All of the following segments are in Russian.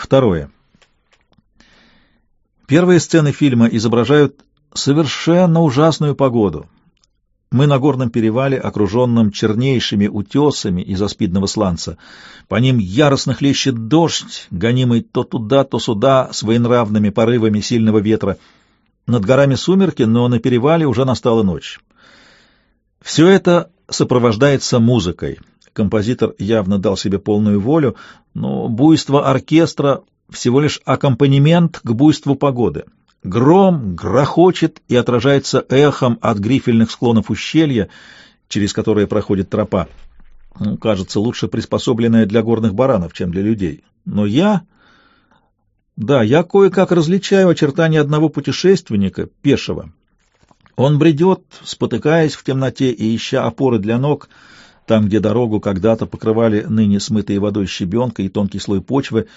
Второе. Первые сцены фильма изображают совершенно ужасную погоду. Мы на горном перевале, окруженном чернейшими утесами из аспидного сланца. По ним яростно хлещет дождь, гонимый то туда, то сюда, своенравными порывами сильного ветра. Над горами сумерки, но на перевале уже настала ночь. Все это сопровождается музыкой. Композитор явно дал себе полную волю, но буйство оркестра всего лишь аккомпанемент к буйству погоды. Гром грохочет и отражается эхом от грифельных склонов ущелья, через которые проходит тропа. Ну, кажется, лучше приспособленная для горных баранов, чем для людей. Но я... Да, я кое-как различаю очертания одного путешественника, пешего. Он бредет, спотыкаясь в темноте и ища опоры для ног, там, где дорогу когда-то покрывали ныне смытые водой щебенка и тонкий слой почвы.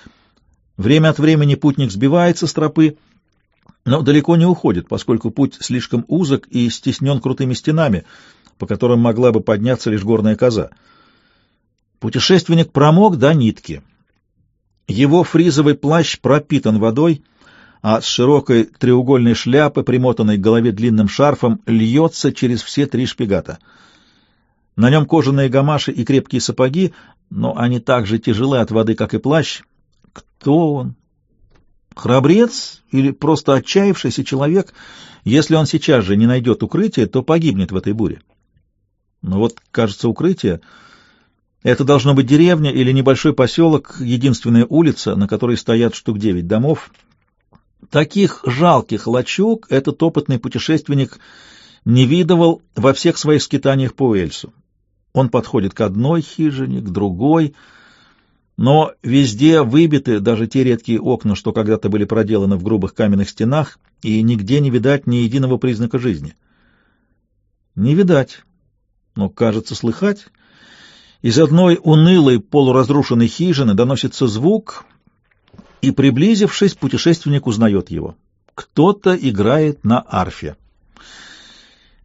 Время от времени путник сбивается с тропы, но далеко не уходит, поскольку путь слишком узок и стеснен крутыми стенами, по которым могла бы подняться лишь горная коза. Путешественник промок до нитки. Его фризовый плащ пропитан водой, а с широкой треугольной шляпы, примотанной к голове длинным шарфом, льется через все три шпигата. На нем кожаные гамаши и крепкие сапоги, но они так же тяжелы от воды, как и плащ. Кто он? Храбрец или просто отчаявшийся человек, если он сейчас же не найдет укрытия, то погибнет в этой буре. Но вот, кажется, укрытие — это должно быть деревня или небольшой поселок, единственная улица, на которой стоят штук девять домов. Таких жалких лачуг этот опытный путешественник не видывал во всех своих скитаниях по Уэльсу. Он подходит к одной хижине, к другой — но везде выбиты даже те редкие окна, что когда-то были проделаны в грубых каменных стенах, и нигде не видать ни единого признака жизни. Не видать, но, кажется, слыхать. Из одной унылой полуразрушенной хижины доносится звук, и, приблизившись, путешественник узнает его. Кто-то играет на арфе.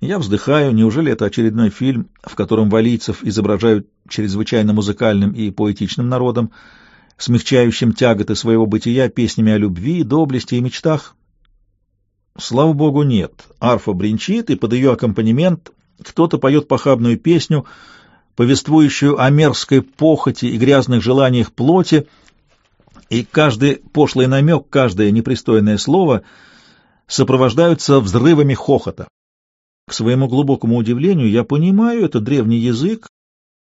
Я вздыхаю, неужели это очередной фильм, в котором валийцев изображают чрезвычайно музыкальным и поэтичным народом, смягчающим тяготы своего бытия песнями о любви, доблести и мечтах? Слава богу, нет. Арфа бренчит, и под ее аккомпанемент кто-то поет похабную песню, повествующую о мерзкой похоти и грязных желаниях плоти, и каждый пошлый намек, каждое непристойное слово сопровождаются взрывами хохота. К своему глубокому удивлению, я понимаю этот древний язык,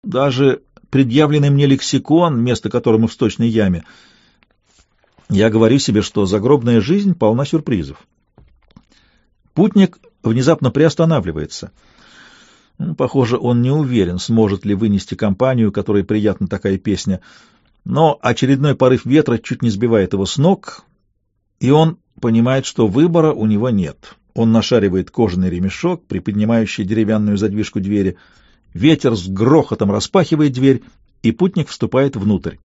даже предъявленный мне лексикон, место которому в сточной яме. Я говорю себе, что загробная жизнь полна сюрпризов. Путник внезапно приостанавливается. Ну, похоже, он не уверен, сможет ли вынести компанию, которой приятна такая песня. Но очередной порыв ветра чуть не сбивает его с ног, и он понимает, что выбора у него нет. Он нашаривает кожаный ремешок, приподнимающий деревянную задвижку двери. Ветер с грохотом распахивает дверь, и путник вступает внутрь.